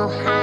no higher.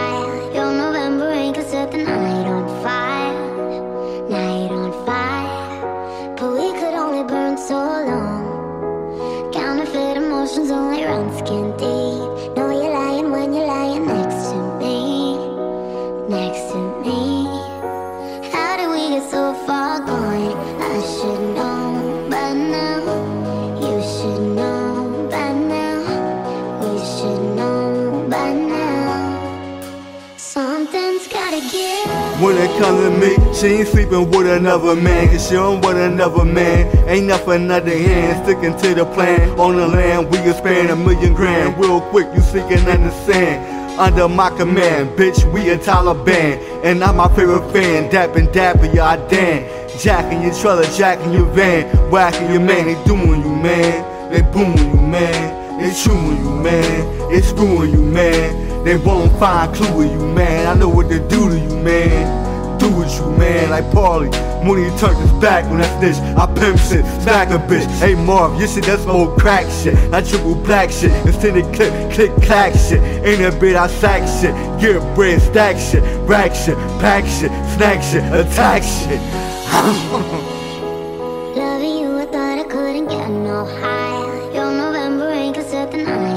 When it comes to me, she ain't sleeping with another man, cause she don't want another man. Ain't nothing other hand, sticking to the plan. On the land, we expand a million grand. Real quick, you see can understand. Under my command, bitch, we a Taliban. And I'm my favorite fan, dapping dapper, yeah, I dan. Jacking your trailer, jacking your van, whacking your man, they doing you, man. They booming you, man. They chewing you, man. They screwing you, man. They won't find clue in you, man. I know what they do to you, man. Do with you, man, like Paulie. When he turned his back on that snitch, I pimp shit, smack a bitch. Hey Marv, you shit that's old crack shit. I triple black shit, instead of click, click, clack shit. Ain't a bit I sack shit, get bread, stack shit, rack shit, pack shit, snack shit, attack shit. Loving you, I thought I couldn't get no higher. Your November rain could set the night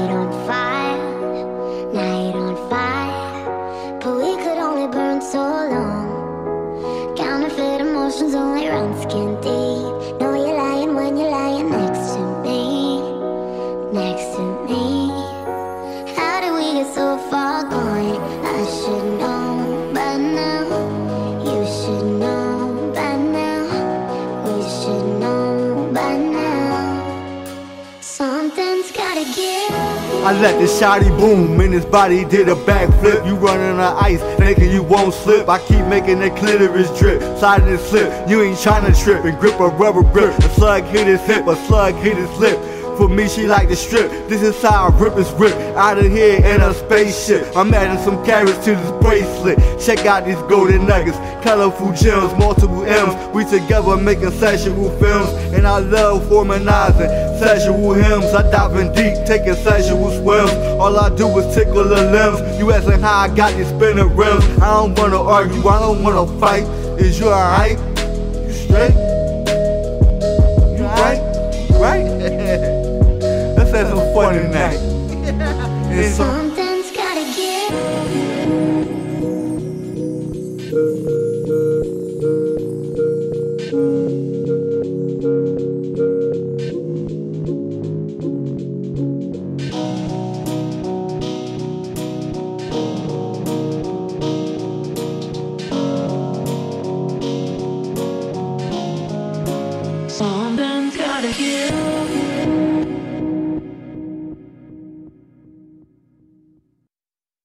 so long. Counterfeit emotions only run skin deep. I let the shotty boom and his body did a backflip. You running on ice, thinking you won't slip. I keep making the clitoris drip, sliding and slip. You ain't trying to trip and grip a rubber grip. A slug hit his hip, a slug hit his lip. For me, she like to strip. This is how I rip his rip out of here in a spaceship. I'm adding some carats to this bracelet. Check out these golden nuggets, colorful gems, multiple M's. We together making sexual films, and I love harmonizing sexual hymns. I dive in deep, taking sexual swims. All I do is tickle the limbs. You asking how I got these spinning rims. I don't wanna argue, I don't wanna fight. Is you alright? You straight? Let's have some fun tonight. And some- Something's gotta give. Something's gotta give.